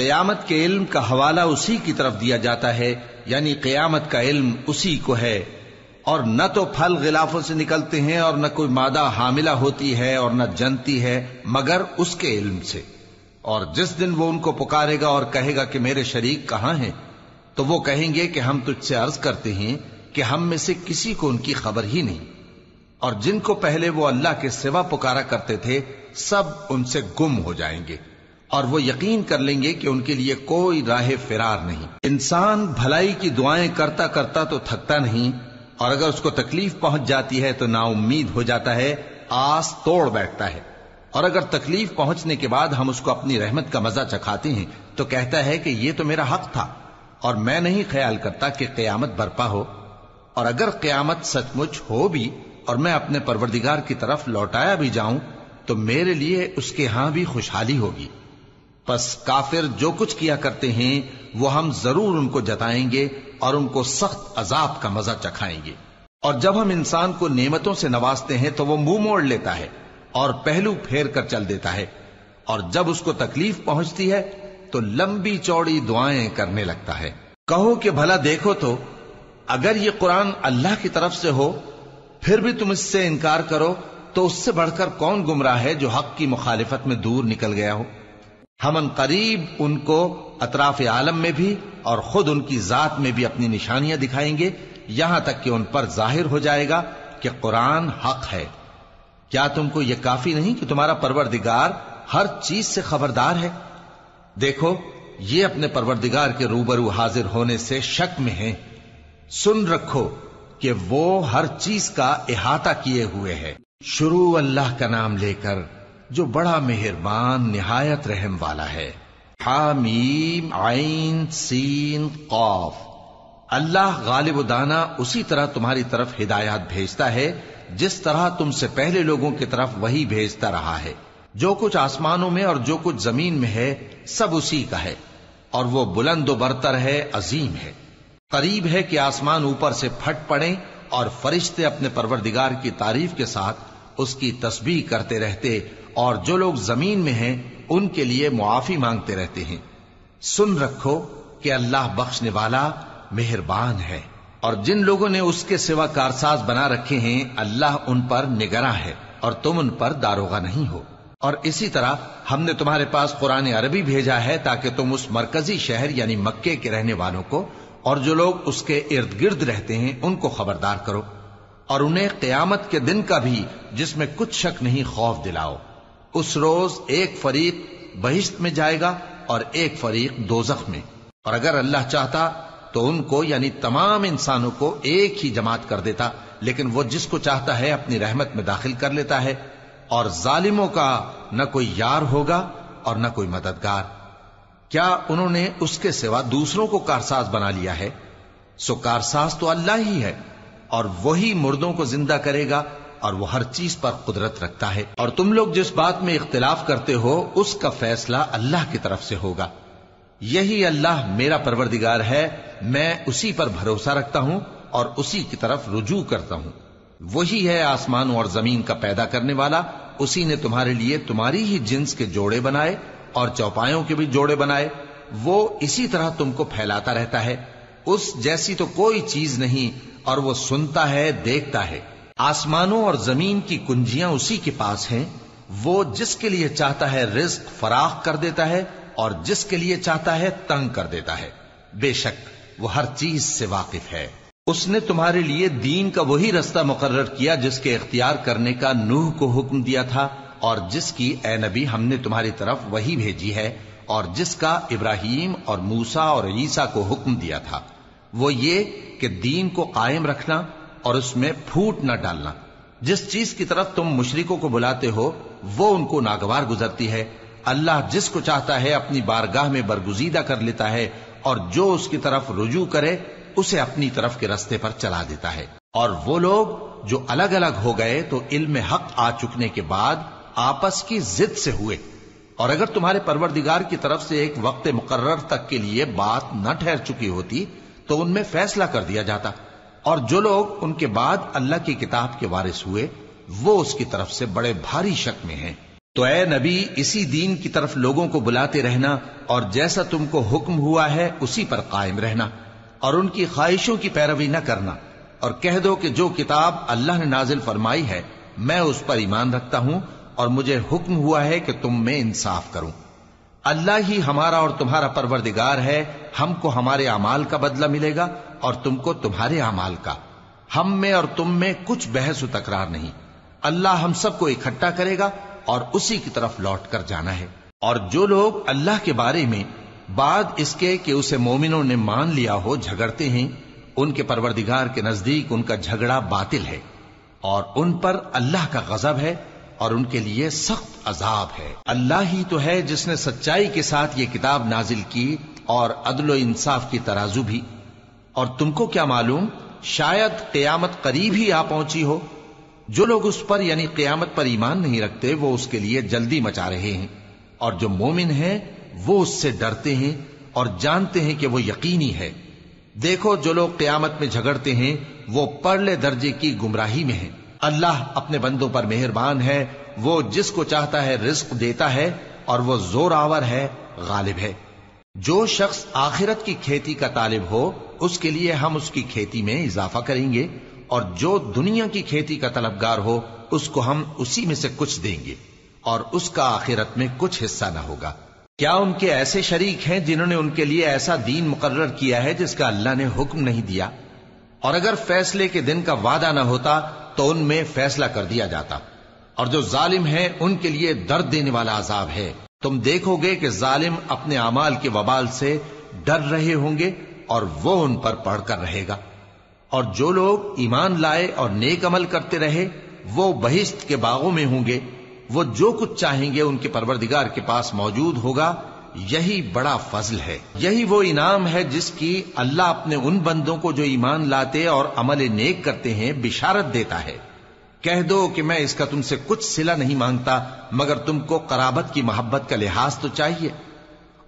قیامت کے علم کا حوالہ اسی کی طرف دیا جاتا ہے یعنی قیامت کا علم اسی کو ہے۔ اور نہ تو پھل غلافوں سے نکلتے ہیں اور نہ کوئی مادہ حاملہ ہوتی ہے اور نہ جنتی ہے مگر اس کے علم سے۔ اور جس دن وہ ان کو پکارے گا اور کہے گا کہ میرے شریک کہاں ہیں، تو وہ کہیں گے کہ ہم تجھ سے عرض کرتے ہیں کہ ہم میں سے کسی کو ان کی خبر ہی نہیں۔ اور جن کو پہلے وہ اللہ کے سوا پکارا کرتے تھے، سب ان سے گم ہو جائیں گے۔ اور وہ یقین کر لیں گے کہ ان کے لیے کوئی راہ فرار نہیں۔ انسان بھلائی کی دعائیں کرتا کرتا تو تھکتا نہیں، اور اگر اس کو تکلیف پہنچ جاتی ہے تو نا امید ہو جاتا ہے، آس توڑ بیٹھتا ہے۔ اور اگر تکلیف پہنچنے کے بعد ہم اس کو اپنی رحمت کا مزہ چکھاتے ہیں تو کہتا ہے کہ یہ تو میرا حق تھا، اور میں نہیں خیال کرتا کہ قیامت برپا ہو۔ اور اگر قیامت سچ مچ ہو بھی اور میں اپنے پروردگار کی طرف لوٹایا بھی جاؤں، تو میرے لیے اس کے ہاں بھی خوشحالی ہوگی۔ پس کافر جو کچھ کیا کرتے ہیں، وہ ہم ضرور ان کو جتائیں گے اور ان کو سخت عذاب کا مزہ چکھائیں گے۔ اور جب ہم انسان کو نعمتوں سے نوازتے ہیں، تو وہ منہ موڑ لیتا ہے اور پہلو پھیر کر چل دیتا ہے۔ اور جب اس کو تکلیف پہنچتی ہے، تو لمبی چوڑی دعائیں کرنے لگتا ہے۔ کہو کہ بھلا دیکھو تو، اگر یہ قرآن اللہ کی طرف سے ہو، پھر بھی تم اس سے انکار کرو، تو اس سے بڑھ کر کون گمراہ ہے جو حق کی مخالفت میں دور نکل گیا ہو؟ ہم ان قریب ان کو اطراف عالم میں بھی اور خود ان کی ذات میں بھی اپنی نشانیاں دکھائیں گے، یہاں تک کہ ان پر ظاہر ہو جائے گا کہ قرآن حق ہے۔ کیا تم کو یہ کافی نہیں کہ تمہارا پروردگار ہر چیز سے خبردار ہے؟ دیکھو، یہ اپنے پروردگار کے روبرو حاضر ہونے سے شک میں ہیں۔ سن رکھو کہ وہ ہر چیز کا احاطہ کیے ہوئے ہے۔ شروع اللہ کا نام لے کر جو بڑا مہربان، نہایت رحم والا ہے۔ حامیم، عین، سین قوف اللہ غالب و دانا اسی طرح تمہاری طرف ہدایات بھیجتا ہے، جس طرح تم سے پہلے لوگوں کی طرف وہی بھیجتا رہا ہے۔ جو کچھ آسمانوں میں اور جو کچھ زمین میں ہے، سب اسی کا ہے۔ اور وہ بلند و برتر ہے، عظیم ہے۔ قریب ہے کہ آسمان اوپر سے پھٹ پڑے اور فرشتے اپنے پروردگار کی تعریف کے ساتھ اس کی تسبیح کرتے رہتے اور جو لوگ زمین میں ہیں، ان کے لیے معافی مانگتے رہتے ہیں۔ سن رکھو کہ اللہ بخشنے والا مہربان ہے۔ اور جن لوگوں نے اس کے سوا کارساز بنا رکھے ہیں، اللہ ان پر نگراں ہے اور تم ان پر داروغہ نہیں ہو۔ اور اسی طرح ہم نے تمہارے پاس قرآن عربی بھیجا ہے تاکہ تم اس مرکزی شہر یعنی مکے کے رہنے والوں کو اور جو لوگ اس کے ارد گرد رہتے ہیں، ان کو خبردار کرو۔ اور انہیں قیامت کے دن کا بھی جس میں کچھ شک نہیں، خوف دلاؤ۔ اس روز ایک فریق بہشت میں جائے گا اور ایک فریق دوزخ میں۔ اور اگر اللہ چاہتا تو ان کو یعنی تمام انسانوں کو ایک ہی جماعت کر دیتا، لیکن وہ جس کو چاہتا ہے اپنی رحمت میں داخل کر لیتا ہے۔ اور ظالموں کا نہ کوئی یار ہوگا اور نہ کوئی مددگار۔ کیا انہوں نے اس کے سوا دوسروں کو کارساز بنا لیا ہے؟ سو کارساز تو اللہ ہی ہے اور وہی مردوں کو زندہ کرے گا اور وہ ہر چیز پر قدرت رکھتا ہے۔ اور تم لوگ جس بات میں اختلاف کرتے ہو، اس کا فیصلہ اللہ کی طرف سے ہوگا۔ یہی اللہ میرا پروردگار ہے، میں اسی پر بھروسہ رکھتا ہوں اور اسی کی طرف رجوع کرتا ہوں۔ وہی ہے آسمانوں اور زمین کا پیدا کرنے والا، اسی نے تمہارے لیے تمہاری ہی جنس کے جوڑے بنائے اور چوپایوں کے بھی جوڑے بنائے۔ وہ اسی طرح تم کو پھیلاتا رہتا ہے۔ اس جیسی تو کوئی چیز نہیں اور وہ سنتا ہے، دیکھتا ہے۔ آسمانوں اور زمین کی کنجیاں اسی کے پاس ہیں، وہ جس کے لیے چاہتا ہے رزق فراخ کر دیتا ہے اور جس کے لیے چاہتا ہے تنگ کر دیتا ہے۔ بے شک، وہ ہر چیز سے واقف ہے۔ اس نے تمہارے لیے دین کا وہی رستہ مقرر کیا جس کے اختیار کرنے کا نوح کو حکم دیا تھا، اور جس کی اے نبی ہم نے تمہاری طرف وہی بھیجی ہے، اور جس کا ابراہیم اور موسا اور عیسا کو حکم دیا تھا۔ وہ یہ کہ دین کو قائم رکھنا اور اس میں پھوٹ نہ ڈالنا۔ جس چیز کی طرف تم مشرکوں کو بلاتے ہو، وہ ان کو ناگوار گزرتی ہے۔ اللہ جس کو چاہتا ہے، اپنی بارگاہ میں برگزیدہ کر لیتا ہے اور جو اس کی طرف رجوع کرے، اسے اپنی طرف کے رستے پر چلا دیتا ہے۔ اور وہ لوگ جو الگ الگ ہو گئے، تو علم حق آ چکنے کے بعد آپس کی ضد سے ہوئے۔ اور اگر تمہارے پروردگار کی طرف سے ایک وقت مقرر تک کے لیے بات نہ ٹھہر چکی ہوتی، تو ان میں فیصلہ کر دیا جاتا۔ اور جو لوگ ان کے بعد اللہ کی کتاب کے وارث ہوئے، وہ اس کی طرف سے بڑے بھاری شک میں ہیں۔ تو اے نبی، اسی دین کی طرف لوگوں کو بلاتے رہنا، اور جیسا تم کو حکم ہوا ہے، اسی پر قائم رہنا، اور ان کی خواہشوں کی پیروی نہ کرنا۔ اور کہہ دو کہ جو کتاب اللہ نے نازل فرمائی ہے، میں اس پر ایمان رکھتا ہوں، اور مجھے حکم ہوا ہے کہ تم میں انصاف کروں۔ اللہ ہی ہمارا اور تمہارا پروردگار ہے، ہم کو ہمارے اعمال کا بدلہ ملے گا اور تم کو تمہارے اعمال کا۔ ہم میں اور تم میں کچھ بحث و تکرار نہیں۔ اللہ ہم سب کو اکٹھا کرے گا اور اسی کی طرف لوٹ کر جانا ہے۔ اور جو لوگ اللہ کے بارے میں بعد اس کے کہ اسے مومنوں نے مان لیا ہو جھگڑتے ہیں، ان کے پروردگار کے نزدیک ان کا جھگڑا باطل ہے۔ اور ان پر اللہ کا غضب ہے اور ان کے لیے سخت عذاب ہے۔ اللہ ہی تو ہے جس نے سچائی کے ساتھ یہ کتاب نازل کی اور عدل و انصاف کی ترازو بھی۔ اور تم کو کیا معلوم؟ شاید قیامت قریب ہی آ پہنچی ہو۔ جو لوگ اس پر یعنی قیامت پر ایمان نہیں رکھتے، وہ اس کے لیے جلدی مچا رہے ہیں۔ اور جو مومن ہیں، وہ اس سے ڈرتے ہیں اور جانتے ہیں کہ وہ یقینی ہے۔ دیکھو، جو لوگ قیامت میں جھگڑتے ہیں، وہ پرلے درجے کی گمراہی میں ہیں۔ اللہ اپنے بندوں پر مہربان ہے۔ وہ جس کو چاہتا ہے رزق دیتا ہے اور وہ زور آور ہے، غالب ہے۔ جو شخص آخرت کی کھیتی کا طالب ہو، اس کے لیے ہم اس کی کھیتی میں اضافہ کریں گے، اور جو دنیا کی کھیتی کا طلبگار ہو، اس کو ہم اسی میں سے کچھ دیں گے، اور اس کا آخرت میں کچھ حصہ نہ ہوگا۔ کیا ان کے ایسے شریک ہیں جنہوں نے ان کے لیے ایسا دین مقرر کیا ہے جس کا اللہ نے حکم نہیں دیا؟ اور اگر فیصلے کے دن کا وعدہ نہ ہوتا، تو ان میں فیصلہ کر دیا جاتا۔ اور جو ظالم ہیں، ان کے لیے درد دینے والا عذاب ہے۔ تم دیکھو گے کہ ظالم اپنے اعمال کے وبال سے ڈر رہے ہوں گے اور وہ ان پر پڑھ کر رہے گا۔ اور جو لوگ ایمان لائے اور نیک عمل کرتے رہے، وہ بہشت کے باغوں میں ہوں گے۔ وہ جو کچھ چاہیں گے ان کے پروردگار کے پاس موجود ہوگا۔ یہی بڑا فضل ہے۔ یہی وہ انعام ہے جس کی اللہ اپنے ان بندوں کو جو ایمان لاتے اور عمل نیک کرتے ہیں، بشارت دیتا ہے۔ کہہ دو کہ میں اس کا تم سے کچھ سلا نہیں مانگتا، مگر تم کو قرابت کی محبت کا لحاظ تو چاہیے۔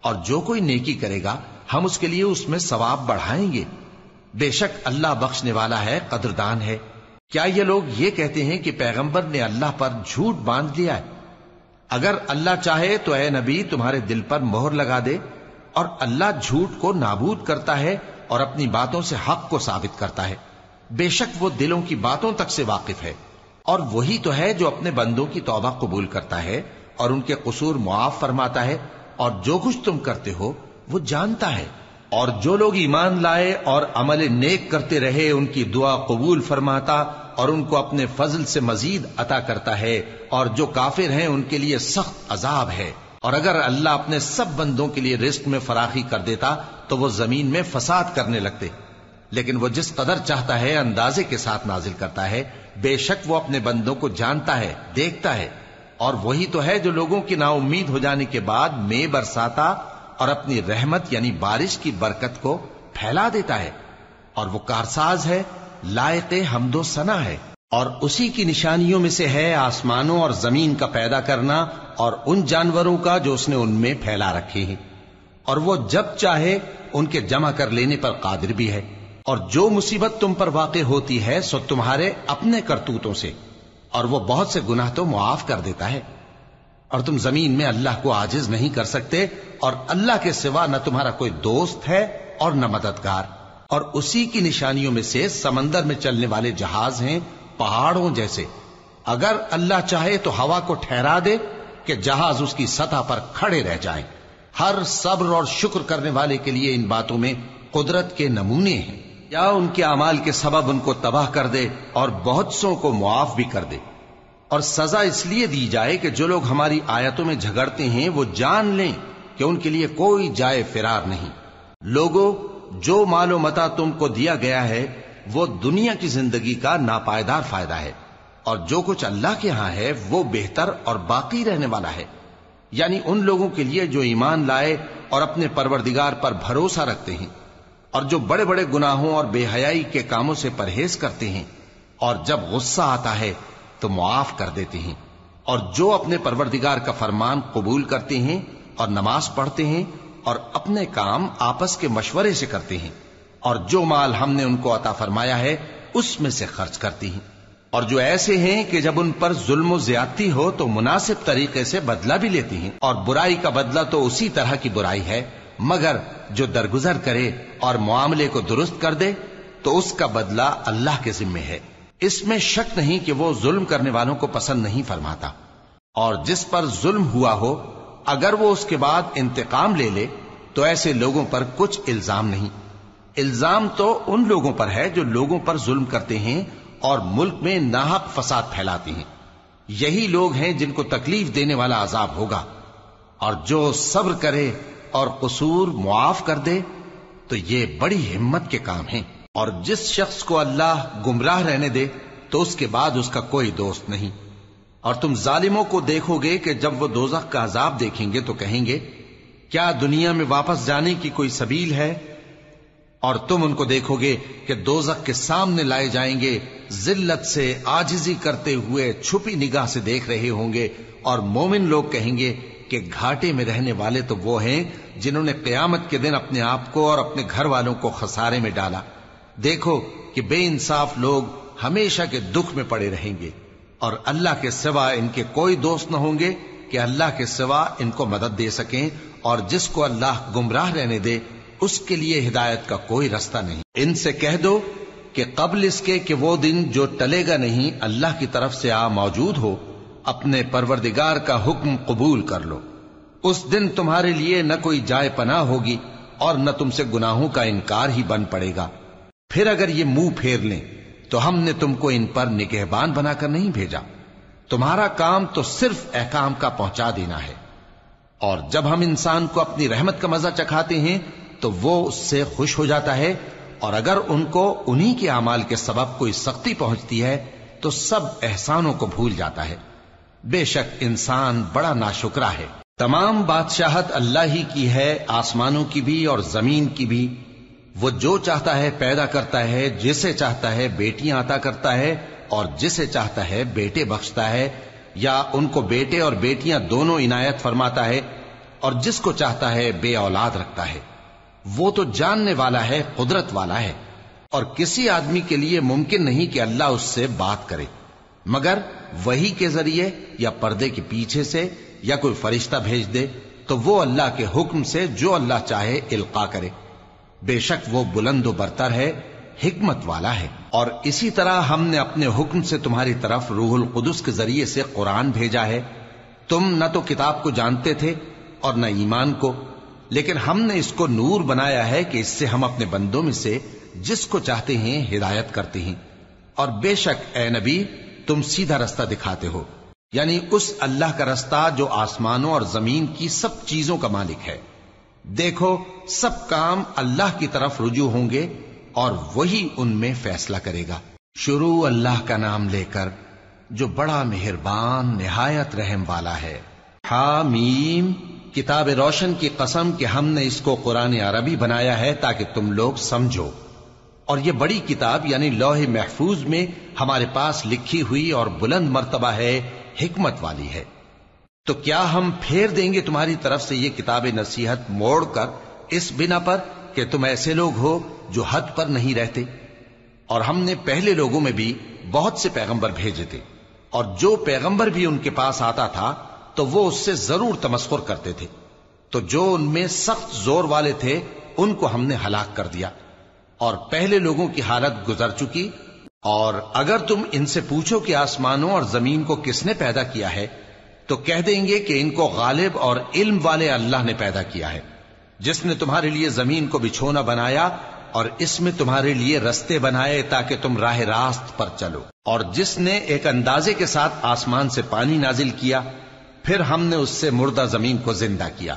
اور جو کوئی نیکی کرے گا، ہم اس کے لیے اس میں ثواب بڑھائیں گے۔ بے شک اللہ بخشنے والا ہے، قدردان ہے۔ کیا یہ لوگ یہ کہتے ہیں کہ پیغمبر نے اللہ پر جھوٹ باندھ لیا ہے؟ اگر اللہ چاہے تو اے نبی، تمہارے دل پر مہر لگا دے۔ اور اللہ جھوٹ کو نابود کرتا ہے اور اپنی باتوں سے حق کو ثابت کرتا ہے۔ بے شک وہ دلوں کی باتوں تک سے واقف ہے۔ اور وہی تو ہے جو اپنے بندوں کی توبہ قبول کرتا ہے اور ان کے قصور معاف فرماتا ہے اور جو کچھ تم کرتے ہو وہ جانتا ہے اور جو لوگ ایمان لائے اور عمل نیک کرتے رہے ان کی دعا قبول فرماتا اور ان کو اپنے فضل سے مزید عطا کرتا ہے اور جو کافر ہیں ان کے لیے سخت عذاب ہے اور اگر اللہ اپنے سب بندوں کے لیے رزق میں فراخی کر دیتا تو وہ زمین میں فساد کرنے لگتے لیکن وہ جس قدر چاہتا ہے اندازے کے ساتھ نازل کرتا ہے، بے شک وہ اپنے بندوں کو جانتا ہے، دیکھتا ہے۔ اور وہی تو ہے جو لوگوں کی نا امید ہو جانے کے بعد میں برساتا اور اپنی رحمت یعنی بارش کی برکت کو پھیلا دیتا ہے۔ اور وہ کارساز ہے، لائق حمد و سنا ہے۔ اور اسی کی نشانیوں میں سے ہے آسمانوں اور زمین کا پیدا کرنا اور ان جانوروں کا جو اس نے ان میں پھیلا رکھے ہیں۔ اور وہ جب چاہے، ان کے جمع کر لینے پر قادر بھی ہے۔ اور جو مصیبت تم پر واقع ہوتی ہے سو تمہارے اپنے کرتوتوں سے، اور وہ بہت سے گناہ تو معاف کر دیتا ہے۔ اور تم زمین میں اللہ کو آجز نہیں کر سکتے، اور اللہ کے سوا نہ تمہارا کوئی دوست ہے اور نہ مددگار۔ اور اسی کی نشانیوں میں سے سمندر میں چلنے والے جہاز ہیں پہاڑوں جیسے۔ اگر اللہ چاہے تو ہوا کو ٹھہرا دے کہ جہاز اس کی سطح پر کھڑے رہ جائیں۔ ہر صبر اور شکر کرنے والے کے لیے ان باتوں میں قدرت کے نمونے ہیں۔ یا ان کے اعمال کے سبب ان کو تباہ کر دے اور بہت سو کو معاف بھی کر دے۔ اور سزا اس لیے دی جائے کہ جو لوگ ہماری آیتوں میں جھگڑتے ہیں وہ جان لیں کہ ان کے لیے کوئی جائے فرار نہیں۔ لوگوں جو مال و متا تم کو دیا گیا ہے، وہ دنیا کی زندگی کا ناپائیدار فائدہ ہے۔ اور جو کچھ اللہ کے ہاں ہے، وہ بہتر اور باقی رہنے والا ہے۔ یعنی ان لوگوں کے لیے جو ایمان لائے اور اپنے پروردگار پر بھروسہ رکھتے ہیں۔ اور جو بڑے بڑے گناہوں اور بے حیائی کے کاموں سے پرہیز کرتے ہیں اور جب غصہ آتا ہے تو معاف کر دیتے ہیں اور جو اپنے پروردگار کا فرمان قبول کرتے ہیں اور نماز پڑھتے ہیں اور اپنے کام آپس کے مشورے سے کرتے ہیں اور جو مال ہم نے ان کو عطا فرمایا ہے اس میں سے خرچ کرتی ہیں اور جو ایسے ہیں کہ جب ان پر ظلم و زیادتی ہو تو مناسب طریقے سے بدلہ بھی لیتی ہیں اور برائی کا بدلہ تو اسی طرح کی برائی ہے مگر جو درگزر کرے اور معاملے کو درست کر دے، تو اس کا بدلہ اللہ کے ذمے ہے۔ اس میں شک نہیں کہ وہ ظلم کرنے والوں کو پسند نہیں فرماتا۔ اور جس پر ظلم ہوا ہو، اگر وہ اس کے بعد انتقام لے لے، تو ایسے لوگوں پر کچھ الزام نہیں۔ الزام تو ان لوگوں پر ہے جو لوگوں پر ظلم کرتے ہیں اور ملک میں ناحق فساد پھیلاتے ہیں۔ یہی لوگ ہیں جن کو تکلیف دینے والا عذاب ہوگا۔ اور جو صبر کرے اور قصور معاف کر دے تو یہ بڑی ہمت کے کام ہیں۔ اور جس شخص کو اللہ گمراہ رہنے دے تو اس کے بعد اس کا کوئی دوست نہیں۔ اور تم ظالموں کو دیکھو گے کہ جب وہ دوزخ کا عذاب دیکھیں گے تو کہیں گے، کیا دنیا میں واپس جانے کی کوئی سبیل ہے؟ اور تم ان کو دیکھو گے کہ دوزخ کے سامنے لائے جائیں گے، ذلت سے آجزی کرتے ہوئے چھپی نگاہ سے دیکھ رہے ہوں گے اور مومن لوگ کہیں گے کہ گھاٹے میں رہنے والے تو وہ ہیں جنہوں نے قیامت کے دن اپنے آپ کو اور اپنے گھر والوں کو خسارے میں ڈالا۔ دیکھو کہ بے انصاف لوگ ہمیشہ کے دکھ میں پڑے رہیں گے اور اللہ کے سوا ان کے کوئی دوست نہ ہوں گے کہ اللہ کے سوا ان کو مدد دے سکیں اور جس کو اللہ گمراہ رہنے دے، اس کے لیے ہدایت کا کوئی رستہ نہیں۔ ان سے کہہ دو کہ قبل اس کے کہ وہ دن جو ٹلے گا نہیں، اللہ کی طرف سے آ موجود ہو۔ اپنے پروردگار کا حکم قبول کر لو۔ اس دن تمہارے لیے نہ کوئی جائے پناہ ہوگی اور نہ تم سے گناہوں کا انکار ہی بن پڑے گا۔ پھر اگر یہ منہ پھیر لیں، تو ہم نے تم کو ان پر نگہبان بنا کر نہیں بھیجا۔ تمہارا کام تو صرف احکام کا پہنچا دینا ہے۔ اور جب ہم انسان کو اپنی رحمت کا مزہ چکھاتے ہیں، تو وہ اس سے خوش ہو جاتا ہے۔ اور اگر ان کو انہی کے اعمال کے سبب کوئی سختی پہنچتی ہے، تو سب احسانوں کو بھول جاتا ہے۔ بے شک انسان بڑا ناشکرا ہے۔ تمام بادشاہت اللہ ہی کی ہے، آسمانوں کی بھی اور زمین کی بھی۔ وہ جو چاہتا ہے پیدا کرتا ہے، جسے چاہتا ہے بیٹیاں عطا کرتا ہے اور جسے چاہتا ہے بیٹے بخشتا ہے۔ یا ان کو بیٹے اور بیٹیاں دونوں عنایت فرماتا ہے اور جس کو چاہتا ہے بے اولاد رکھتا ہے۔ وہ تو جاننے والا ہے، قدرت والا ہے۔ اور کسی آدمی کے لیے ممکن نہیں کہ اللہ اس سے بات کرے۔ مگر وہی کے ذریعے یا پردے کے پیچھے سے یا کوئی فرشتہ بھیج دے، تو وہ اللہ کے حکم سے جو اللہ چاہے القا کرے۔ بے شک وہ بلند و برتر ہے، حکمت والا ہے۔ اور اسی طرح ہم نے اپنے حکم سے تمہاری طرف روح القدس کے ذریعے سے قرآن بھیجا ہے۔ تم نہ تو کتاب کو جانتے تھے اور نہ ایمان کو، لیکن ہم نے اس کو نور بنایا ہے کہ اس سے ہم اپنے بندوں میں سے جس کو چاہتے ہیں ہدایت کرتے ہیں۔ اور بے شک اے نبی تم سیدھا رستہ دکھاتے ہو۔ یعنی اس اللہ کا رستہ جو آسمانوں اور زمین کی سب چیزوں کا مالک ہے۔ دیکھو، سب کام اللہ کی طرف رجوع ہوں گے اور وہی ان میں فیصلہ کرے گا۔ شروع اللہ کا نام لے کر جو بڑا مہربان، نہایت رحم والا ہے۔ حامیم، کتاب روشن کی قسم کہ ہم نے اس کو قرآن عربی بنایا ہے تاکہ تم لوگ سمجھو۔ اور یہ بڑی کتاب یعنی لوح محفوظ میں ہمارے پاس لکھی ہوئی اور بلند مرتبہ ہے، حکمت والی ہے۔ تو کیا ہم پھیر دیں گے تمہاری طرف سے یہ کتاب نصیحت موڑ کر اس بنا پر کہ تم ایسے لوگ ہو جو حد پر نہیں رہتے؟ اور ہم نے پہلے لوگوں میں بھی بہت سے پیغمبر بھیجے تھے، اور جو پیغمبر بھی ان کے پاس آتا تھا تو وہ اس سے ضرور تمسخر کرتے تھے۔ تو جو ان میں سخت زور والے تھے، ان کو ہم نے ہلاک کر دیا۔ اور پہلے لوگوں کی حالت گزر چکی اور اگر تم ان سے پوچھو کہ آسمانوں اور زمین کو کس نے پیدا کیا ہے، تو کہہ دیں گے کہ ان کو غالب اور علم والے اللہ نے پیدا کیا ہے۔ جس نے تمہارے لیے زمین کو بچھونا بنایا اور اس میں تمہارے لیے رستے بنائے تاکہ تم راہ راست پر چلو۔ اور جس نے ایک اندازے کے ساتھ آسمان سے پانی نازل کیا، پھر ہم نے اس سے مردہ زمین کو زندہ کیا۔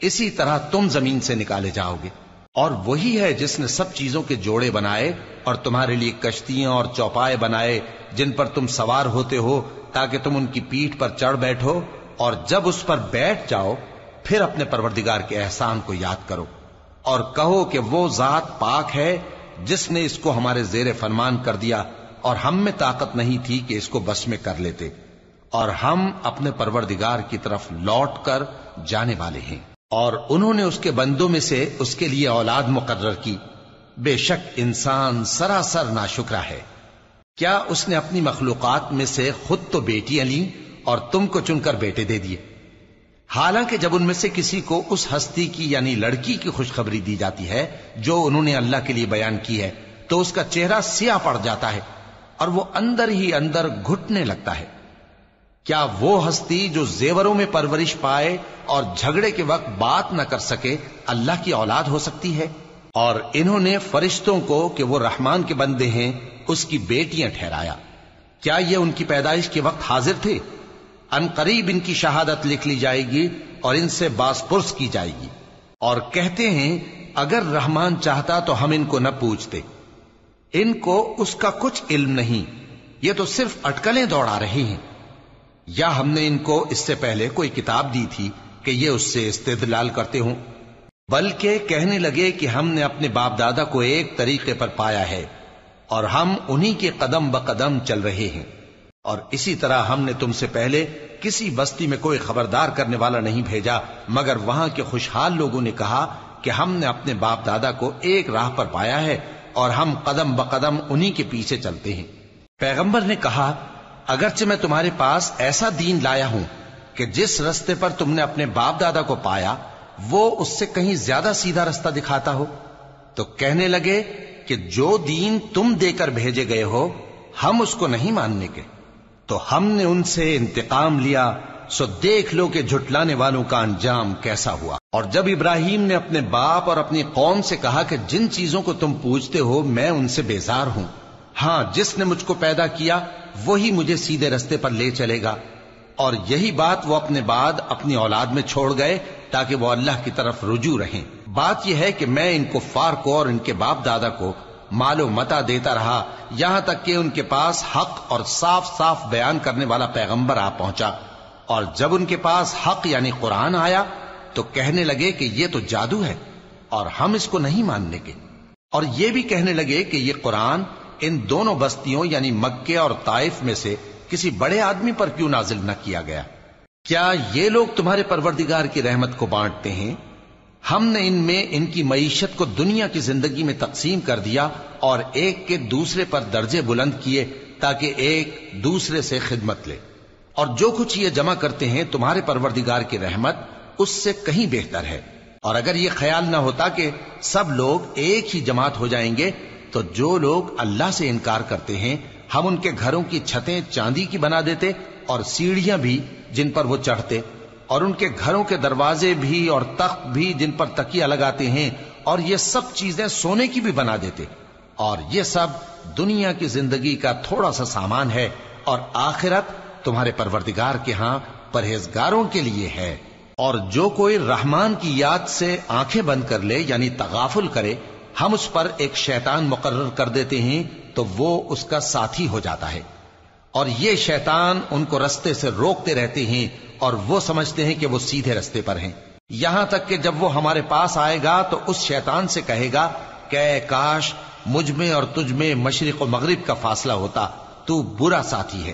اسی طرح تم زمین سے نکالے جاؤ گے۔ اور وہی ہے جس نے سب چیزوں کے جوڑے بنائے اور تمہارے لیے کشتیاں اور چوپائے بنائے جن پر تم سوار ہوتے ہو تاکہ تم ان کی پیٹ پر چڑھ بیٹھو اور جب اس پر بیٹھ جاؤ، پھر اپنے پروردگار کے احسان کو یاد کرو اور کہو کہ وہ ذات پاک ہے جس نے اس کو ہمارے زیر فرمان کر دیا اور ہم میں طاقت نہیں تھی کہ اس کو بس میں کر لیتے اور ہم اپنے پروردگار کی طرف لوٹ کر جانے والے ہیں۔ اور انہوں نے اس کے بندوں میں سے اس کے لیے اولاد مقرر کی۔ بے شک انسان سراسر ناشکرا ہے۔ کیا اس نے اپنی مخلوقات میں سے خود تو بیٹیاں لی اور تم کو چن کر بیٹے دے دیے؟ حالانکہ جب ان میں سے کسی کو اس ہستی کی یعنی لڑکی کی خوشخبری دی جاتی ہے جو انہوں نے اللہ کے لیے بیان کی ہے، تو اس کا چہرہ سیاہ پڑ جاتا ہے اور وہ اندر ہی اندر گھٹنے لگتا ہے۔ کیا وہ ہستی جو زیوروں میں پرورش پائے اور جھگڑے کے وقت بات نہ کر سکے اللہ کی اولاد ہو سکتی ہے؟ اور انہوں نے فرشتوں کو کہ وہ رحمان کے بندے ہیں، اس کی بیٹیاں ٹھہرایا۔ کیا یہ ان کی پیدائش کے وقت حاضر تھے؟ ان قریب ان کی شہادت لکھ لی جائے گی اور ان سے باس پرس کی جائے گی۔ اور کہتے ہیں، اگر رحمان چاہتا تو ہم ان کو نہ پوچھتے۔ ان کو اس کا کچھ علم نہیں، یہ تو صرف اٹکلیں دوڑا رہے ہیں۔ یا ہم نے ان کو اس سے پہلے کوئی کتاب دی تھی کہ یہ اس سے استدلال کرتے ہوں؟ بلکہ کہنے لگے کہ ہم نے اپنے باپ دادا کو ایک طریقے پر پایا ہے اور ہم انہی کے قدم بقدم چل رہے ہیں۔ اور اسی طرح ہم نے تم سے پہلے کسی بستی میں کوئی خبردار کرنے والا نہیں بھیجا، مگر وہاں کے خوشحال لوگوں نے کہا کہ ہم نے اپنے باپ دادا کو ایک راہ پر پایا ہے اور ہم قدم بقدم انہی کے پیچھے چلتے ہیں۔ پیغمبر نے کہا اگرچہ میں تمہارے پاس ایسا دین لایا ہوں کہ جس رستے پر تم نے اپنے باپ دادا کو پایا، وہ اس سے کہیں زیادہ سیدھا رستہ دکھاتا ہو۔ تو کہنے لگے کہ جو دین تم دے کر بھیجے گئے ہو، ہم اس کو نہیں ماننے کے۔ تو ہم نے ان سے انتقام لیا، سو دیکھ لو کہ جھٹلانے والوں کا انجام کیسا ہوا۔ اور جب ابراہیم نے اپنے باپ اور اپنی قوم سے کہا کہ جن چیزوں کو تم پوچھتے ہو، میں ان سے بیزار ہوں۔ ہاں جس نے مجھ کو پیدا کیا، وہی مجھے سیدھے رستے پر لے چلے گا۔ اور یہی بات وہ اپنے بعد اپنی اولاد میں چھوڑ گئے تاکہ وہ اللہ کی طرف رجوع رہیں۔ بات یہ ہے کہ میں ان کفار کو اور ان کے باپ دادا کو مال و متا دیتا رہا، یہاں تک کہ ان کے پاس حق اور صاف صاف بیان کرنے والا پیغمبر آ پہنچا۔ اور جب ان کے پاس حق یعنی قرآن آیا، تو کہنے لگے کہ یہ تو جادو ہے، اور ہم اس کو نہیں ماننے کے۔ اور یہ بھی کہنے لگے کہ یہ قرآن ان دونوں بستیوں یعنی مکے اور طائف میں سے کسی بڑے آدمی پر کیوں نازل نہ کیا گیا؟ کیا یہ لوگ تمہارے پروردگار کی رحمت کو بانٹتے ہیں؟ ہم نے ان میں ان کی معیشت کو دنیا کی زندگی میں تقسیم کر دیا اور ایک کے دوسرے پر درجے بلند کیے تاکہ ایک دوسرے سے خدمت لے۔ اور جو کچھ یہ جمع کرتے ہیں تمہارے پروردگار کی رحمت اس سے کہیں بہتر ہے۔ اور اگر یہ خیال نہ ہوتا کہ سب لوگ ایک ہی جماعت ہو جائیں گے تو جو لوگ اللہ سے انکار کرتے ہیں، ہم ان کے گھروں کی چھتیں چاندی کی بنا دیتے اور سیڑھیاں بھی جن پر وہ چڑھتے، اور ان کے گھروں کے دروازے بھی اور تخت بھی جن پر تکیا لگاتے ہیں، اور یہ سب چیزیں سونے کی بھی بنا دیتے۔ اور یہ سب دنیا کی زندگی کا تھوڑا سا سامان ہے، اور آخرت تمہارے پروردگار کے ہاں پرہیزگاروں کے لیے ہے۔ اور جو کوئی رحمان کی یاد سے آنکھیں بند کر لے یعنی تغافل کرے ہم اس پر ایک شیطان مقرر کر دیتے ہیں تو وہ اس کا ساتھی ہو جاتا ہے۔ اور یہ شیطان ان کو رستے سے روکتے رہتے ہیں اور وہ سمجھتے ہیں کہ وہ سیدھے رستے پر ہیں۔ یہاں تک کہ جب وہ ہمارے پاس آئے گا تو اس شیطان سے کہے گا، کہ کاش مجھ میں اور تجھ میں مشرق و مغرب کا فاصلہ ہوتا، تو برا ساتھی ہے۔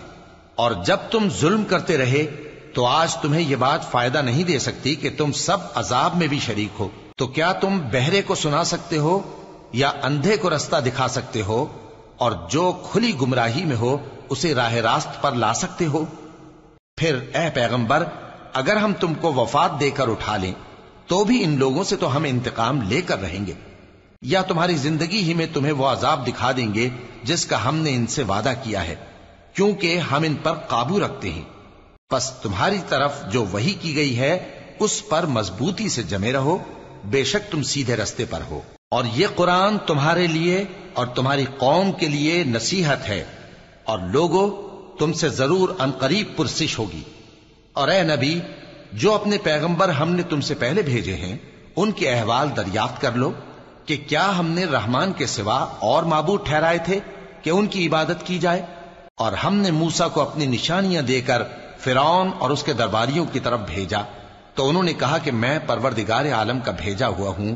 اور جب تم ظلم کرتے رہے تو آج تمہیں یہ بات فائدہ نہیں دے سکتی کہ تم سب عذاب میں بھی شریک ہو۔ تو کیا تم بہرے کو سنا سکتے ہو یا اندھے کو رستہ دکھا سکتے ہو اور جو کھلی گمراہی میں ہو اسے راہ راست پر لا سکتے ہو؟ پھر اے پیغمبر، اگر ہم تم کو وفات دے کر اٹھا لیں، تو بھی ان لوگوں سے تو ہم انتقام لے کر رہیں گے۔ یا تمہاری زندگی ہی میں تمہیں وہ عذاب دکھا دیں گے جس کا ہم نے ان سے وعدہ کیا ہے، کیونکہ ہم ان پر قابو رکھتے ہیں۔ پس تمہاری طرف جو وہی کی گئی ہے، اس پر مضبوطی سے جمے رہو۔ بے شک تم سیدھے رستے پر ہو۔ اور یہ قرآن تمہارے لیے اور تمہاری قوم کے لیے نصیحت ہے۔ اور لوگوں تم سے ضرور ان قریب پرسش ہوگی۔ اور اے نبی، جو اپنے پیغمبر ہم نے تم سے پہلے بھیجے ہیں، ان کے احوال دریافت کر لو کہ کیا ہم نے رحمان کے سوا اور معبود ٹھہرائے تھے کہ ان کی عبادت کی جائے۔ اور ہم نے موسا کو اپنی نشانیاں دے کر فرعون اور اس کے درباریوں کی طرف بھیجا۔ تو انہوں نے کہا کہ میں پروردگار عالم کا بھیجا ہوا ہوں۔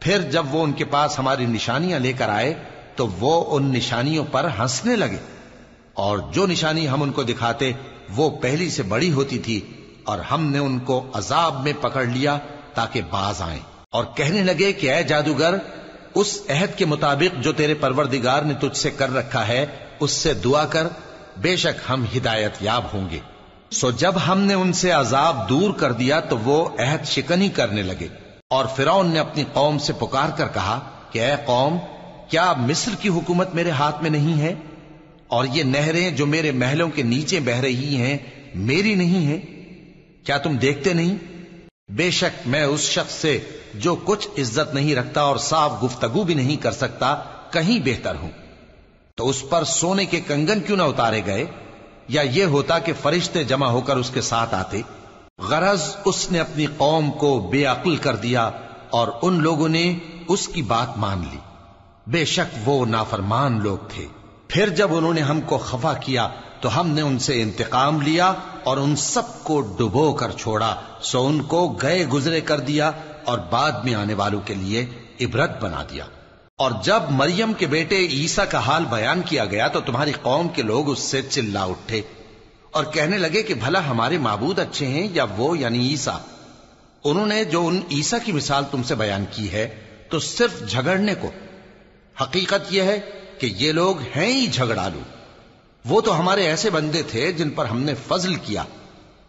پھر جب وہ ان کے پاس ہماری نشانیاں لے کر آئے تو وہ ان نشانیوں پر ہنسنے لگے۔ اور جو نشانی ہم ان کو دکھاتے وہ پہلی سے بڑی ہوتی تھی اور ہم نے ان کو عذاب میں پکڑ لیا تاکہ باز آئیں۔ اور کہنے لگے کہ اے جادوگر، اس عہد کے مطابق جو تیرے پروردگار نے تجھ سے کر رکھا ہے، اس سے دعا کر، بے شک ہم ہدایت یاب ہوں گے۔ سو جب ہم نے ان سے عذاب دور کر دیا تو وہ عہد شکنی کرنے لگے اور فرعون نے اپنی قوم سے پکار کر کہا کہ اے قوم، کیا مصر کی حکومت میرے ہاتھ میں نہیں ہے؟ اور یہ نہریں جو میرے محلوں کے نیچے بہ رہی ہیں، میری نہیں ہیں؟ کیا تم دیکھتے نہیں؟ بے شک میں اس شخص سے جو کچھ عزت نہیں رکھتا اور صاف گفتگو بھی نہیں کر سکتا، کہیں بہتر ہوں۔ تو اس پر سونے کے کنگن کیوں نہ اتارے گئے؟ یا یہ ہوتا کہ فرشتے جمع ہو کر اس کے ساتھ آتے۔ غرض اس نے اپنی قوم کو بے عقل کر دیا اور ان لوگوں نے اس کی بات مان لی۔ بے شک وہ نافرمان لوگ تھے۔ پھر جب انہوں نے ہم کو خفا کیا تو ہم نے ان سے انتقام لیا اور ان سب کو ڈبو کر چھوڑا۔ سو ان کو گئے گزرے کر دیا اور بعد میں آنے والوں کے لیے عبرت بنا دیا۔ اور جب مریم کے بیٹے عیسا کا حال بیان کیا گیا تو تمہاری قوم کے لوگ اس سے چلا اٹھے اور کہنے لگے کہ بھلا ہمارے معبود اچھے ہیں یا وہ یعنی عیسا انہوں نے جو ان عیسا کی مثال تم سے بیان کی ہے تو صرف جھگڑنے کو۔ حقیقت یہ ہے کہ یہ لوگ ہیں ہی جھگڑالو۔ وہ تو ہمارے ایسے بندے تھے جن پر ہم نے فضل کیا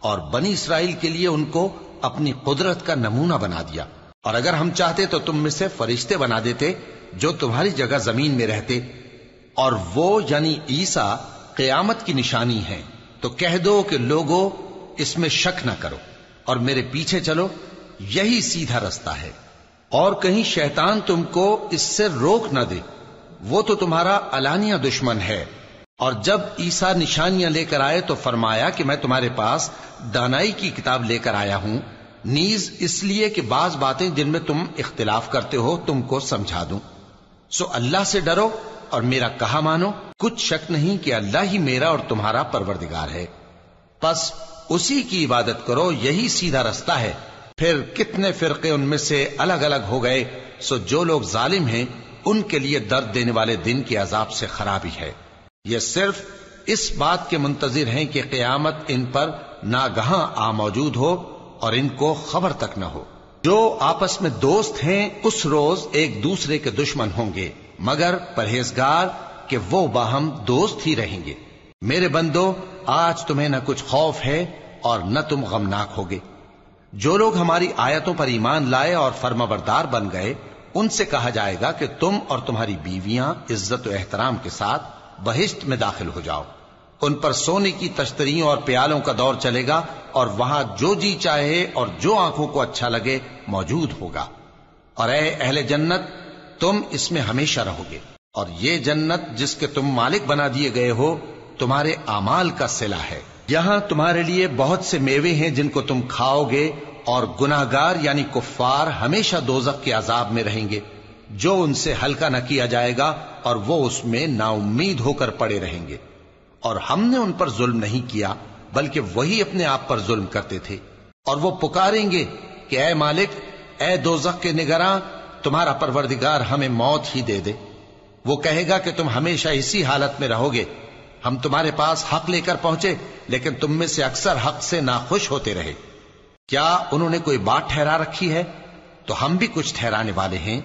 اور بنی اسرائیل کے لیے ان کو اپنی قدرت کا نمونہ بنا دیا۔ اور اگر ہم چاہتے تو تم میں سے فرشتے بنا دیتے جو تمہاری جگہ زمین میں رہتے، اور وہ یعنی عیسا قیامت کی نشانی ہے، تو کہہ دو کہ لوگوں اس میں شک نہ کرو، اور میرے پیچھے چلو، یہی سیدھا رستہ ہے۔ اور کہیں شیطان تم کو اس سے روک نہ دے، وہ تو تمہارا علانیہ دشمن ہے۔ اور جب عیسا نشانیاں لے کر آئے تو فرمایا کہ میں تمہارے پاس دانائی کی کتاب لے کر آیا ہوں۔ نیز اس لیے کہ بعض باتیں جن میں تم اختلاف کرتے ہو، تم کو سمجھا دوں۔ سو اللہ سے ڈرو اور میرا کہا مانو، کچھ شک نہیں کہ اللہ ہی میرا اور تمہارا پروردگار ہے۔ بس اسی کی عبادت کرو، یہی سیدھا رستہ ہے۔ پھر کتنے فرقے ان میں سے الگ الگ ہو گئے، سو جو لوگ ظالم ہیں، ان کے لیے درد دینے والے دن کے عذاب سے خرابی ہے۔ یہ صرف اس بات کے منتظر ہیں کہ قیامت ان پر ناگہاں آ موجود ہو اور ان کو خبر تک نہ ہو۔ جو آپس میں دوست ہیں، اس روز ایک دوسرے کے دشمن ہوں گے، مگر پرہیزگار کہ وہ باہم دوست ہی رہیں گے۔ میرے بندو، آج تمہیں نہ کچھ خوف ہے اور نہ تم غمناک ہوگے۔ جو لوگ ہماری آیتوں پر ایمان لائے اور فرما بردار بن گئے، ان سے کہا جائے گا کہ تم اور تمہاری بیویاں عزت و احترام کے ساتھ بہشت میں داخل ہو جاؤ۔ ان پر سونے کی تشتریوں اور پیالوں کا دور چلے گا اور وہاں جو جی چاہے اور جو آنکھوں کو اچھا لگے موجود ہوگا۔ اور اے اہل جنت، تم اس میں ہمیشہ رہو گے۔ اور یہ جنت جس کے تم مالک بنا دیے گئے ہو، تمہارے امال کا سلا ہے۔ یہاں تمہارے لیے بہت سے میوے ہیں جن کو تم کھاؤ گے اور گناہگار یعنی کفار ہمیشہ دوزخ کے عذاب میں رہیں گے۔ جو ان سے ہلکا نہ کیا جائے گا اور وہ اس میں نا امید ہو کر پڑے رہیں گے۔ اور ہم نے ان پر ظلم نہیں کیا، بلکہ وہی اپنے آپ پر ظلم کرتے تھے۔ اور وہ پکاریں گے کہ اے مالک، اے دوزخ کے نگراں، تمہارا پروردگار ہمیں موت ہی دے دے۔ وہ کہے گا کہ تم ہمیشہ اسی حالت میں رہو گے۔ ہم تمہارے پاس حق لے کر پہنچے، لیکن تم میں سے اکثر حق سے ناخوش ہوتے رہے۔ کیا انہوں نے کوئی بات ٹھہرا رکھی ہے؟ تو ہم بھی کچھ ٹھہرانے والے ہیں۔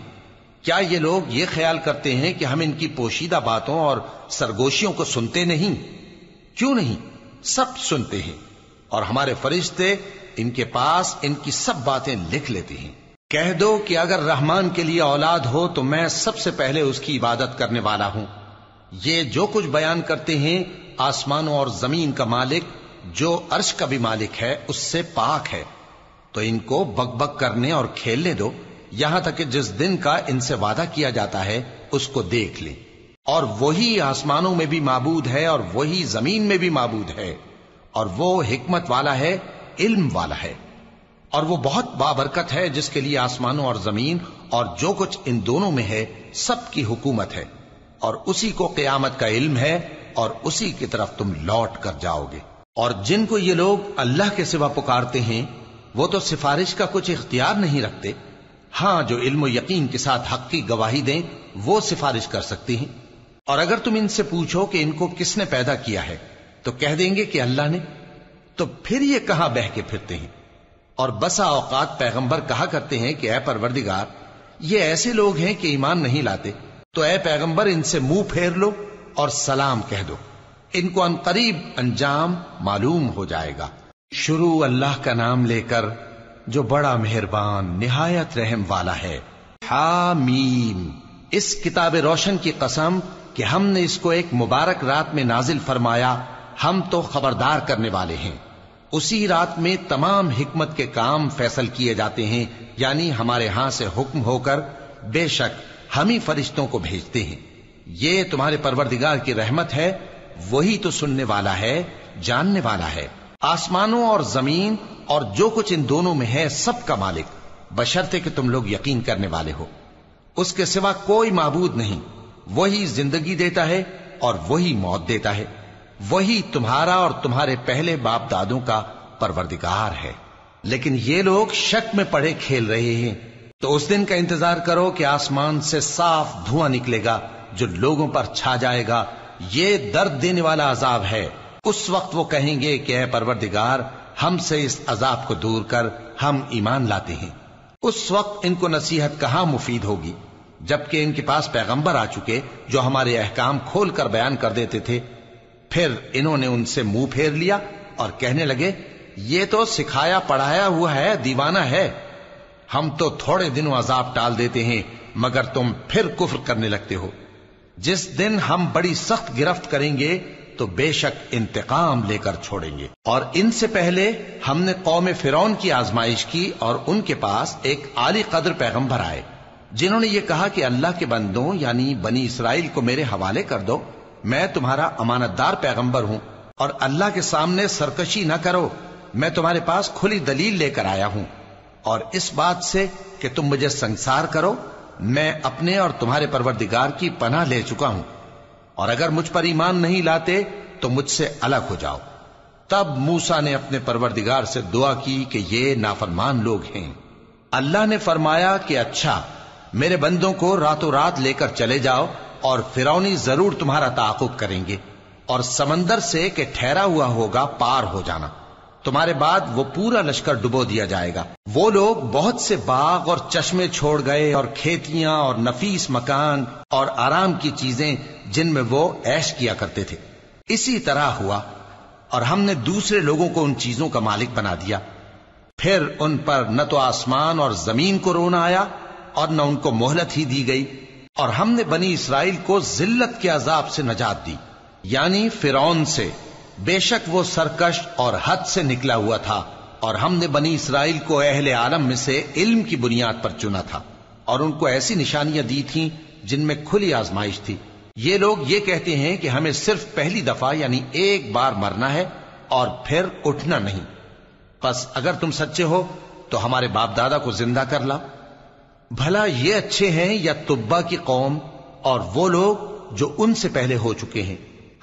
کیا یہ لوگ یہ خیال کرتے ہیں کہ ہم ان کی پوشیدہ باتوں اور سرگوشیوں کو سنتے نہیں؟ کیوں نہیں؟ سب سنتے ہیں اور ہمارے فرشتے ان کے پاس ان کی سب باتیں لکھ لیتے ہیں۔ کہہ دو کہ اگر رحمان کے لیے اولاد ہو تو میں سب سے پہلے اس کی عبادت کرنے والا ہوں۔ یہ جو کچھ بیان کرتے ہیں، آسمانوں اور زمین کا مالک، جو عرش کا بھی مالک ہے، اس سے پاک ہے۔ تو ان کو بک بک کرنے اور کھیلنے دو۔ یہاں تک کہ جس دن کا ان سے وعدہ کیا جاتا ہے، اس کو دیکھ لیں۔ اور وہی آسمانوں میں بھی معبود ہے اور وہی زمین میں بھی معبود ہے۔ اور وہ حکمت والا ہے، علم والا ہے۔ اور وہ بہت بابرکت ہے جس کے لیے آسمانوں اور زمین اور جو کچھ ان دونوں میں ہے، سب کی حکومت ہے۔ اور اسی کو قیامت کا علم ہے اور اسی کی طرف تم لوٹ کر جاؤ گے۔ اور جن کو یہ لوگ اللہ کے سوا پکارتے ہیں، وہ تو سفارش کا کچھ اختیار نہیں رکھتے۔ ہاں جو علم و یقین کے ساتھ حق کی گواہی دیں، وہ سفارش کر سکتی ہیں۔ اور اگر تم ان سے پوچھو کہ ان کو کس نے پیدا کیا ہے، تو کہہ دیں گے کہ اللہ نے۔ تو پھر یہ کہاں بہ کے پھرتے ہیں؟ اور بسا اوقات پیغمبر کہا کرتے ہیں کہ اے پروردگار، یہ ایسے لوگ ہیں کہ ایمان نہیں لاتے۔ تو اے پیغمبر، ان سے منہ پھیر لو اور سلام کہہ دو۔ ان کو ان قریب انجام معلوم ہو جائے گا۔ شروع اللہ کا نام لے کر جو بڑا مہربان، نہایت رحم والا ہے۔ حامیم۔ اس کتاب روشن کی قسم کہ ہم نے اس کو ایک مبارک رات میں نازل فرمایا، ہم تو خبردار کرنے والے ہیں۔ اسی رات میں تمام حکمت کے کام فیصل کیے جاتے ہیں یعنی ہمارے ہاں سے حکم ہو کر بے شک ہم ہی فرشتوں کو بھیجتے ہیں۔ یہ تمہارے پروردگار کی رحمت ہے، وہی تو سننے والا ہے، جاننے والا ہے۔ آسمانوں اور زمین اور جو کچھ ان دونوں میں ہے سب کا مالک بشرتے کہ تم لوگ یقین کرنے والے ہو۔ اس کے سوا کوئی معبود نہیں۔ وہی زندگی دیتا ہے اور وہی موت دیتا ہے۔ وہی تمہارا اور تمہارے پہلے باپ دادوں کا پروردگار ہے۔ لیکن یہ لوگ شک میں پڑے کھیل رہے ہیں۔ تو اس دن کا انتظار کرو کہ آسمان سے صاف دھواں نکلے گا جو لوگوں پر چھا جائے گا۔ یہ درد دینے والا عذاب ہے۔ اس وقت وہ کہیں گے کہ اے پروردگار ہم سے اس عذاب کو دور کر ہم ایمان لاتے ہیں۔ اس وقت ان کو نصیحت کہاں مفید ہوگی؟ جبکہ ان کے پاس پیغمبر آ چکے جو ہمارے احکام کھول کر بیان کر دیتے تھے۔ پھر انہوں نے ان سے منہ پھیر لیا اور کہنے لگے، یہ تو سکھایا پڑھایا ہوا ہے، دیوانہ ہے۔ ہم تو تھوڑے دنوں عذاب ٹال دیتے ہیں، مگر تم پھر کفر کرنے لگتے ہو۔ جس دن ہم بڑی سخت گرفت کریں گے تو بے شک انتقام لے کر چھوڑیں گے۔ اور ان سے پہلے ہم نے قوم فرون کی آزمائش کی اور ان کے پاس ایک عالی قدر پیغمبر آئے، جنہوں نے یہ کہا کہ اللہ کے بندوں یعنی بنی اسرائیل کو میرے حوالے کر دو، میں تمہارا امانت دار پیغمبر ہوں اور اللہ کے سامنے سرکشی نہ کرو، میں تمہارے پاس کھلی دلیل لے کر آیا ہوں۔ اور اس بات سے کہ تم مجھے سنسار کرو، میں اپنے اور تمہارے پروردگار کی پناہ لے چکا ہوں۔ اور اگر مجھ پر ایمان نہیں لاتے تو مجھ سے الگ ہو جاؤ۔ تب موسا نے اپنے پروردگار سے دعا کی کہ یہ نافرمان لوگ ہیں۔ اللہ نے فرمایا کہ اچھا میرے بندوں کو راتوں رات لے کر چلے جاؤ اور فرونی ضرور تمہارا تعاقب کریں گے اور سمندر سے کہ ٹھہرا ہوا ہوگا پار ہو جانا۔ تمہارے بعد وہ پورا لشکر ڈبو دیا جائے گا۔ وہ لوگ بہت سے باغ اور چشمے چھوڑ گئے اور کھیتیاں اور نفیس مکان اور آرام کی چیزیں جن میں وہ ایش کیا کرتے تھے۔ اسی طرح ہوا اور ہم نے دوسرے لوگوں کو ان چیزوں کا مالک بنا دیا۔ پھر ان پر نہ تو آسمان اور زمین کو رونا آیا اور نہ ان کو مہلت ہی دی گئی۔ اور ہم نے بنی اسرائیل کو ذلت کے عذاب سے نجات دی۔ یعنی فرعون سے۔ بے شک وہ سرکش اور حد سے نکلا ہوا تھا۔ اور ہم نے بنی اسرائیل کو اہل عالم میں سے علم کی بنیاد پر چنا تھا۔ اور ان کو ایسی نشانیاں دی تھیں جن میں کھلی آزمائش تھی۔ یہ لوگ یہ کہتے ہیں کہ ہمیں صرف پہلی دفعہ یعنی ایک بار مرنا ہے اور پھر اٹھنا نہیں۔ بس اگر تم سچے ہو تو ہمارے باپ دادا کو زندہ کر لا۔ بھلا یہ اچھے ہیں یا تبا کی قوم اور وہ لوگ جو ان سے پہلے ہو چکے ہیں۔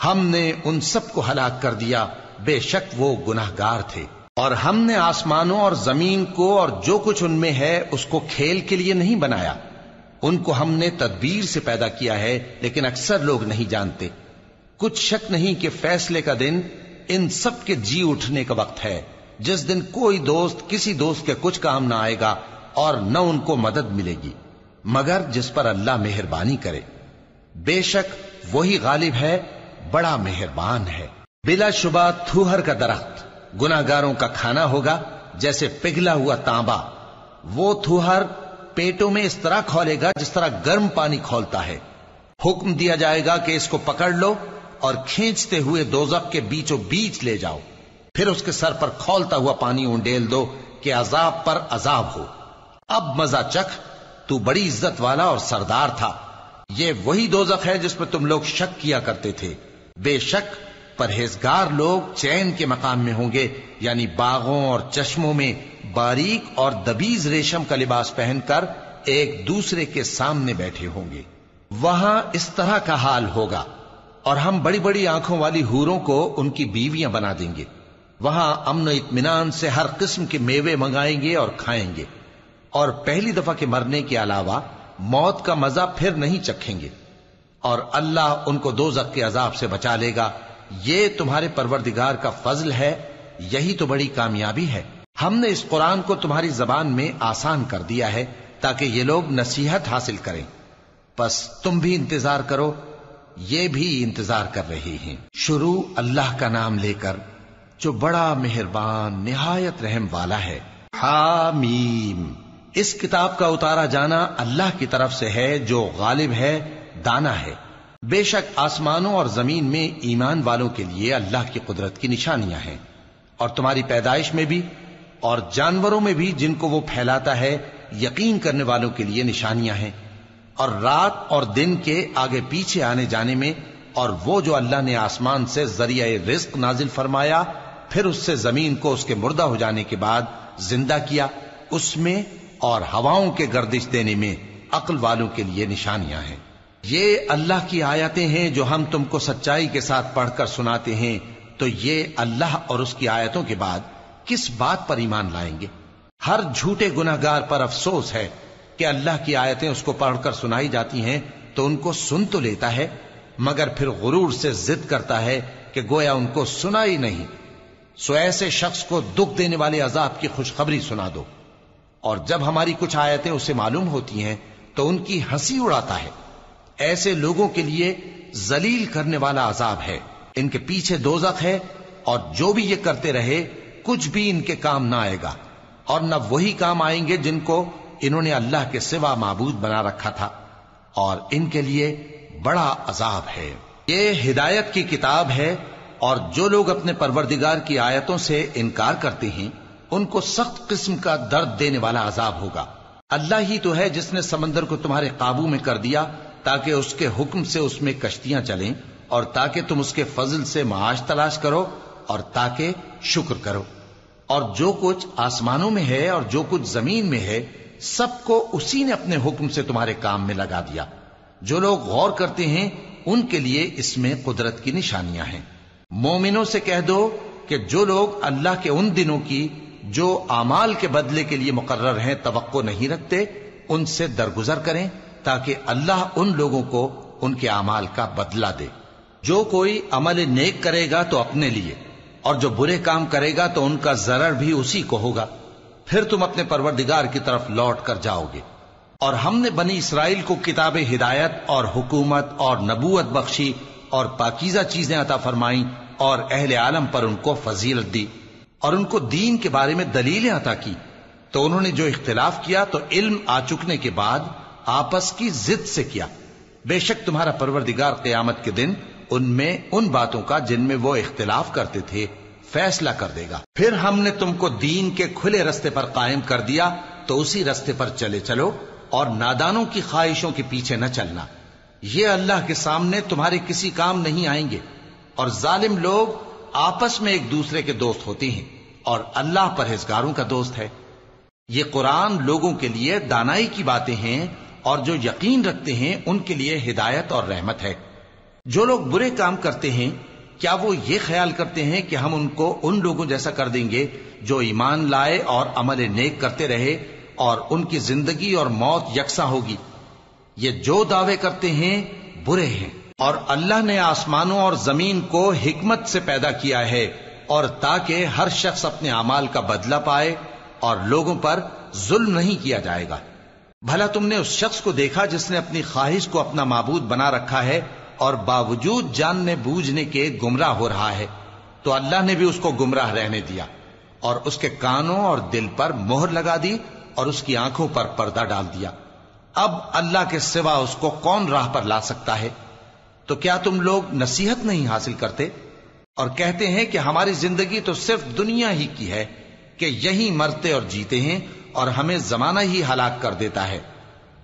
ہم نے ان سب کو ہلاک کر دیا۔ بے شک وہ گناہ گار تھے۔ اور ہم نے آسمانوں اور زمین کو اور جو کچھ ان میں ہے اس کو کھیل کے لیے نہیں بنایا۔ ان کو ہم نے تدبیر سے پیدا کیا ہے، لیکن اکثر لوگ نہیں جانتے۔ کچھ شک نہیں کہ فیصلے کا دن ان سب کے جی اٹھنے کا وقت ہے۔ جس دن کوئی دوست کسی دوست کے کچھ کام نہ آئے گا اور نہ ان کو مدد ملے گی۔ مگر جس پر اللہ مہربانی کرے۔ بے شک وہی غالب ہے، بڑا مہربان ہے۔ بلا شبہ تھوہر کا درخت گناگاروں کا کھانا ہوگا، جیسے پگھلا ہوا تانبا وہ تھوہر پیٹوں میں اس طرح کھولے گا جس طرح گرم پانی کھولتا ہے۔ حکم دیا جائے گا کہ اس کو پکڑ لو اور کھینچتے ہوئے دوزخ کے بیچوں بیچ لے جاؤ۔ پھر اس کے سر پر کھولتا ہوا پانی اونڈیل دو کہ عذاب پر عذاب ہو۔ اب مزہ چکھ، تو بڑی عزت والا اور سردار تھا۔ یہ وہی دوزخ ہے جس میں تم لوگ شک کیا کرتے تھے۔ بے شک پرہیزگار لوگ چین کے مقام میں ہوں گے یعنی باغوں اور چشموں میں باریک اور دبیز ریشم کا لباس پہن کر ایک دوسرے کے سامنے بیٹھے ہوں گے۔ وہاں اس طرح کا حال ہوگا اور ہم بڑی بڑی آنکھوں والی ہوروں کو ان کی بیویاں بنا دیں گے۔ وہاں امن و اطمینان سے ہر قسم کے میوے منگائیں گے اور کھائیں گے۔ اور پہلی دفعہ کے مرنے کے علاوہ موت کا مزہ پھر نہیں چکھیں گے۔ اور اللہ ان کو دو کے عذاب سے بچا لے گا۔ یہ تمہارے پروردگار کا فضل ہے، یہی تو بڑی کامیابی ہے۔ ہم نے اس قرآن کو تمہاری زبان میں آسان کر دیا ہے تاکہ یہ لوگ نصیحت حاصل کریں۔ پس تم بھی انتظار کرو، یہ بھی انتظار کر رہے ہیں۔ شروع اللہ کا نام لے کر، جو بڑا مہربان، نہایت رحم والا ہے۔ حامیم۔ اس کتاب کا اتارا جانا اللہ کی طرف سے ہے، جو غالب ہے، دانا ہے۔ بے شک آسمانوں اور زمین میں ایمان والوں کے لیے اللہ کی قدرت کی نشانیاں ہیں۔ اور تمہاری پیدائش میں بھی اور جانوروں میں بھی جن کو وہ پھیلاتا ہے، یقین کرنے والوں کے لیے نشانیاں ہیں۔ اور رات اور دن کے آگے پیچھے آنے جانے میں اور وہ جو اللہ نے آسمان سے ذریعہ رزق نازل فرمایا، پھر اس سے زمین کو اس کے مردہ ہو جانے کے بعد زندہ کیا، اس میں اور ہواؤں کے گردش دینے میں عقل والوں کے لیے نشانیاں ہیں۔ یہ اللہ کی آیتیں ہیں جو ہم تم کو سچائی کے ساتھ پڑھ کر سناتے ہیں۔ تو یہ اللہ اور اس کی آیتوں کے بعد کس بات پر ایمان لائیں گے؟ ہر جھوٹے گناہگار پر افسوس ہے کہ اللہ کی آیتیں اس کو پڑھ کر سنائی جاتی ہیں تو ان کو سن تو لیتا ہے، مگر پھر غرور سے ضد کرتا ہے کہ گویا ان کو سنا ہی نہیں۔ سو ایسے شخص کو دکھ دینے والے عذاب کی خوشخبری سنا دو۔ اور جب ہماری کچھ آیتیں اسے معلوم ہوتی ہیں تو ان کی ہنسی اڑاتا ہے۔ ایسے لوگوں کے لیے زلیل کرنے والا عذاب ہے۔ ان کے پیچھے دوزخ ہے اور جو بھی یہ کرتے رہے کچھ بھی ان کے کام نہ آئے گا۔ اور نہ وہی کام آئیں گے جن کو انہوں نے اللہ کے سوا معبود بنا رکھا تھا۔ اور ان کے لیے بڑا عذاب ہے۔ یہ ہدایت کی کتاب ہے۔ اور جو لوگ اپنے پروردگار کی آیتوں سے انکار کرتے ہیں، ان کو سخت قسم کا درد دینے والا عذاب ہوگا۔ اللہ ہی تو ہے جس نے سمندر کو تمہارے قابو میں کر دیا، تاکہ اس کے حکم سے اس میں کشتیاں چلیں، اور تاکہ تم اس کے فضل سے معاش تلاش کرو۔ اور تاکہ شکر کرو۔ اور جو کچھ آسمانوں میں ہے اور جو کچھ زمین میں ہے، سب کو اسی نے اپنے حکم سے تمہارے کام میں لگا دیا۔ جو لوگ غور کرتے ہیں، ان کے لیے اس میں قدرت کی نشانیاں ہیں۔ مومنوں سے کہہ دو کہ جو لوگ اللہ کے ان دنوں کی، جو امال کے بدلے کے لیے مقرر ہیں، توقع نہیں رکھتے، ان سے درگزر کریں تاکہ اللہ ان لوگوں کو ان کے اعمال کا بدلہ دے۔ جو کوئی عمل نیک کرے گا تو اپنے لیے۔ اور جو برے کام کرے گا تو ان کا ضرر بھی اسی کو ہوگا۔ پھر تم اپنے پروردگار کی طرف لوٹ کر جاؤ گے۔ اور ہم نے بنی اسرائیل کو کتاب ہدایت اور حکومت اور نبوت بخشی اور پاکیزہ چیزیں عطا فرمائیں اور اہل عالم پر ان کو فضیلت دی اور ان کو دین کے بارے میں دلیلیں عطا کی۔ تو انہوں نے جو اختلاف کیا تو علم آ چکنے کے بعد آپس کی ضد سے کیا۔ بے شک تمہارا پروردگار قیامت کے دن ان میں ان باتوں کا جن میں وہ اختلاف کرتے تھے، فیصلہ کر دے گا۔ پھر ہم نے تم کو دین کے کھلے رستے پر قائم کر دیا، تو اسی رستے پر چلے چلو اور نادانوں کی خواہشوں کے پیچھے نہ چلنا۔ یہ اللہ کے سامنے تمہارے کسی کام نہیں آئیں گے۔ اور ظالم لوگ آپس میں ایک دوسرے کے دوست ہوتے ہیں اور اللہ پرہیزگاروں کا دوست ہے۔ یہ قرآن لوگوں کے لیے دانائی کی باتیں ہیں اور جو یقین رکھتے ہیں ان کے لیے ہدایت اور رحمت ہے۔ جو لوگ برے کام کرتے ہیں، کیا وہ یہ خیال کرتے ہیں کہ ہم ان کو ان لوگوں جیسا کر دیں گے جو ایمان لائے اور عمل نیک کرتے رہے اور ان کی زندگی اور موت یکساں ہوگی؟ یہ جو دعوے کرتے ہیں، برے ہیں۔ اور اللہ نے آسمانوں اور زمین کو حکمت سے پیدا کیا ہے اور تاکہ ہر شخص اپنے اعمال کا بدلہ پائے اور لوگوں پر ظلم نہیں کیا جائے گا۔ بھلا تم نے اس شخص کو دیکھا جس نے اپنی خواہش کو اپنا معبود بنا رکھا ہے اور باوجود جاننے بوجھنے کے گمراہ ہو رہا ہے، تو اللہ نے بھی اس کو گمراہ رہنے دیا اور اس کے کانوں اور دل پر مہر لگا دی اور اس کی آنکھوں پر پردہ ڈال دیا۔ اب اللہ کے سوا اس کو کون راہ پر لا سکتا ہے؟ تو کیا تم لوگ نصیحت نہیں حاصل کرتے؟ اور کہتے ہیں کہ ہماری زندگی تو صرف دنیا ہی کی ہے کہ یہی مرتے اور جیتے ہیں اور ہمیں زمانہ ہی ہلاک کر دیتا ہے۔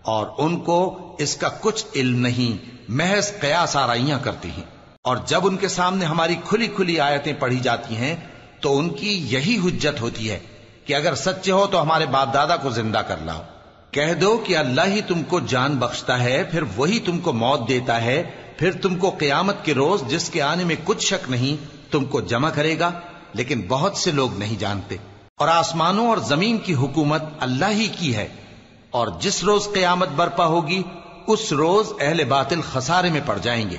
اور ان کو اس کا کچھ علم نہیں، محض قیاس آرائیاں کرتی ہیں۔ اور جب ان کے سامنے ہماری کھلی کھلی آیتیں پڑھی جاتی ہیں، تو ان کی یہی حجت ہوتی ہے کہ اگر سچے ہو تو ہمارے باپ دادا کو زندہ کر لاؤ۔ کہہ دو کہ اللہ ہی تم کو جان بخشتا ہے، پھر وہی تم کو موت دیتا ہے، پھر تم کو قیامت کے روز جس کے آنے میں کچھ شک نہیں، تم کو جمع کرے گا۔ لیکن بہت سے لوگ نہیں جانتے۔ اور آسمانوں اور زمین کی حکومت اللہ ہی کی ہے۔ اور جس روز قیامت برپا ہوگی، اس روز اہل باطل خسارے میں پڑ جائیں گے۔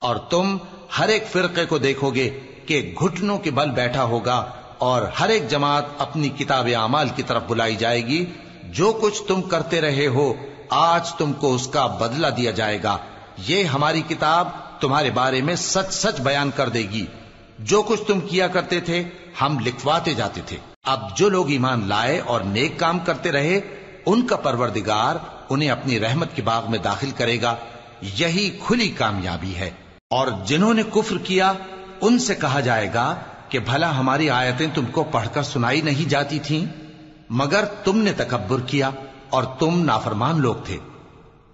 اور تم ہر ایک فرقے کو دیکھو گے کہ گھٹنوں کے بل بیٹھا ہوگا اور ہر ایک جماعت اپنی کتاب اعمال کی طرف بلائی جائے گی۔ جو کچھ تم کرتے رہے ہو، آج تم کو اس کا بدلہ دیا جائے گا۔ یہ ہماری کتاب تمہارے بارے میں سچ سچ بیان کر دے گی۔ جو کچھ تم کیا کرتے تھے، ہم لکھواتے جاتے تھے۔ اب جو لوگ ایمان لائے اور نیک کام کرتے رہے ان کا پروردگار انہیں اپنی رحمت کے باغ میں داخل کرے گا، یہی کھلی کامیابی ہے۔ اور جنہوں نے کفر کیا، ان سے کہا جائے گا کہ بھلا ہماری آیتیں تم کو پڑھ کر سنائی نہیں جاتی تھیں، مگر تم نے تکبر کیا اور تم نافرمان لوگ تھے۔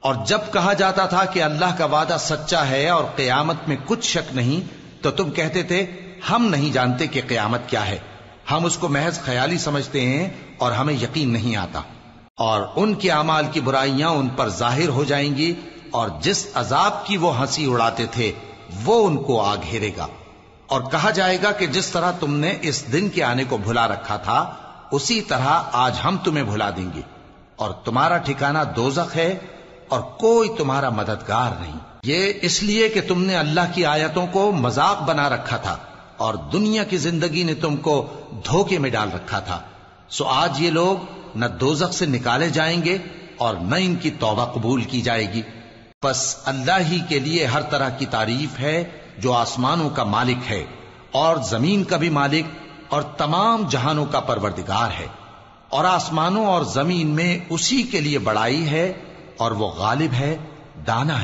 اور جب کہا جاتا تھا کہ اللہ کا وعدہ سچا ہے اور قیامت میں کچھ شک نہیں، تو تم کہتے تھے، ہم نہیں جانتے کہ قیامت کیا ہے۔ ہم اس کو محض خیالی سمجھتے ہیں اور ہمیں یقین نہیں آتا۔ اور ان کے اعمال کی برائیاں ان پر ظاہر ہو جائیں گی اور جس عذاب کی وہ ہنسی اڑاتے تھے، وہ ان کو آ گھیرے گا۔ اور کہا جائے گا کہ جس طرح تم نے اس دن کے آنے کو بھلا رکھا تھا، اسی طرح آج ہم تمہیں بھلا دیں گے۔ اور تمہارا ٹھکانہ دوزخ ہے اور کوئی تمہارا مددگار نہیں۔ یہ اس لیے کہ تم نے اللہ کی آیتوں کو مذاق بنا رکھا تھا اور دنیا کی زندگی نے تم کو دھوکے میں ڈال رکھا تھا۔ سو آج یہ لوگ نہ دوزخ سے نکالے جائیں گے اور نہ ان کی توبہ قبول کی جائے گی۔ پس اللہ ہی کے لیے ہر طرح کی تعریف ہے جو آسمانوں کا مالک ہے اور زمین کا بھی مالک اور تمام جہانوں کا پروردگار ہے۔ اور آسمانوں اور زمین میں اسی کے لیے بڑائی ہے اور وہ غالب ہے، دانا ہے۔